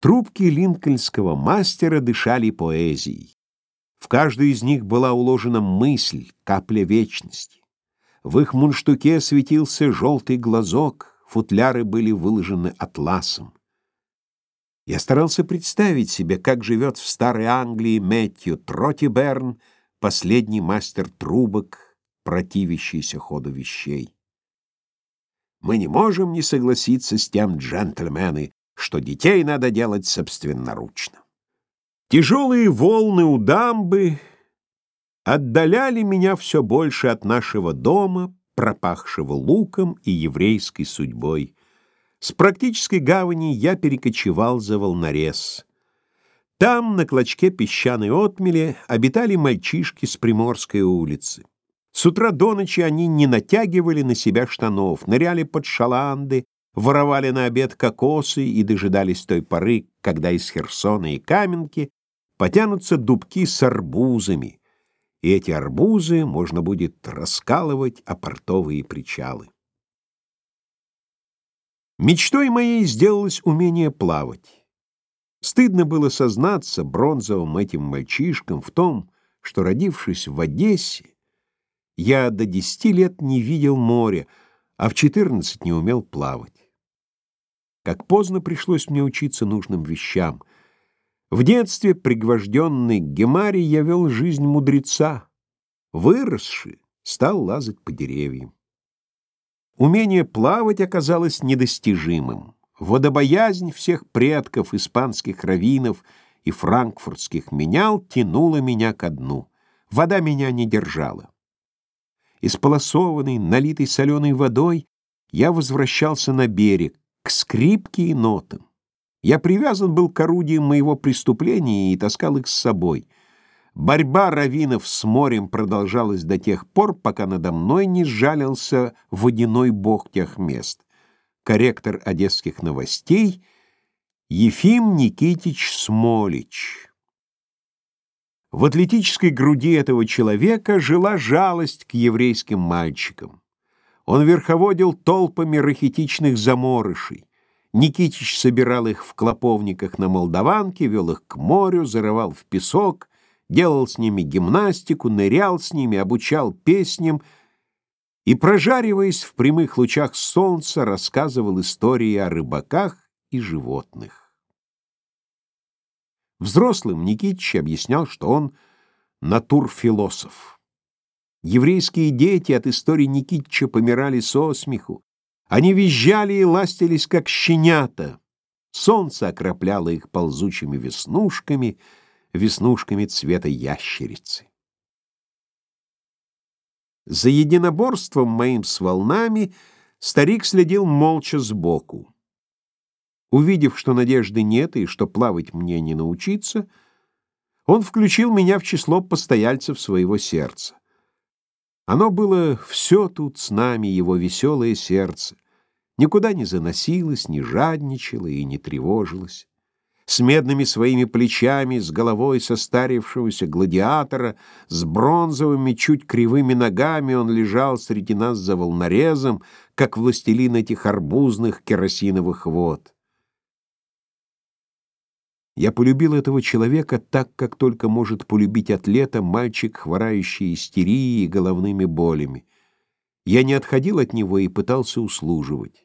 Трубки линкольнского мастера дышали поэзией. В каждую из них была уложена мысль, капля вечности. В их мундштуке светился желтый глазок, футляры были выложены атласом. Я старался представить себе, как живет в Старой Англии Мэтью Тротиберн, последний мастер трубок, противящийся ходу вещей. Мы не можем не согласиться с тем, джентльмены, что детей надо делать собственноручно. Тяжелые волны у дамбы отдаляли меня все больше от нашего дома, пропахшего луком и еврейской судьбой. С практической гавани я перекочевал за волнорез. Там, на клочке песчаной отмели, обитали мальчишки с Приморской улицы. С утра до ночи они не натягивали на себя штанов, ныряли под шаланды, воровали на обед кокосы и дожидались той поры, когда из Херсона и Каменки потянутся дубки с арбузами, и эти арбузы можно будет раскалывать о портовые причалы. Мечтой моей сделалось умение плавать. Стыдно было сознаться бронзовым этим мальчишкам в том, что, родившись в Одессе, я до десяти лет не видел моря, а в четырнадцать не умел плавать. Как поздно пришлось мне учиться нужным вещам. В детстве, пригвожденный к Гемаре, я вел жизнь мудреца. Выросший, стал лазать по деревьям. Умение плавать оказалось недостижимым. Водобоязнь всех предков испанских раввинов и франкфуртских менял тянула меня ко дну. Вода меня не держала. Исполосованный, налитый соленой водой, я возвращался на берег, скрипке и нотам. Я привязан был к орудиям моего преступления и таскал их с собой. Борьба раввинов с морем продолжалась до тех пор, пока надо мной не сжалился водяной бог тех мест. Корректор одесских новостей Ефим Никитич Смолич. В атлетической груди этого человека жила жалость к еврейским мальчикам. Он верховодил толпами рахитичных заморышей. Никитич собирал их в клоповниках на Молдаванке, вел их к морю, зарывал в песок, делал с ними гимнастику, нырял с ними, обучал песням и, прожариваясь в прямых лучах солнца, рассказывал истории о рыбаках и животных. Взрослым Никитич объяснял, что он натурфилософ. Еврейские дети от истории Никитича помирали со смеху. Они визжали и ластились, как щенята. Солнце окропляло их ползучими веснушками, веснушками цвета ящерицы. За единоборством моим с волнами старик следил молча сбоку. Увидев, что надежды нет и что плавать мне не научиться, он включил меня в число постояльцев своего сердца. Оно было все тут с нами, его веселое сердце. Никуда не заносилось, не жадничало и не тревожилось. С медными своими плечами, с головой состарившегося гладиатора, с бронзовыми, чуть кривыми ногами он лежал среди нас за волнорезом, как властелин этих арбузных керосиновых вод. Я полюбил этого человека так, как только может полюбить атлета мальчик, хворающий истерией и головными болями. Я не отходил от него и пытался услуживать.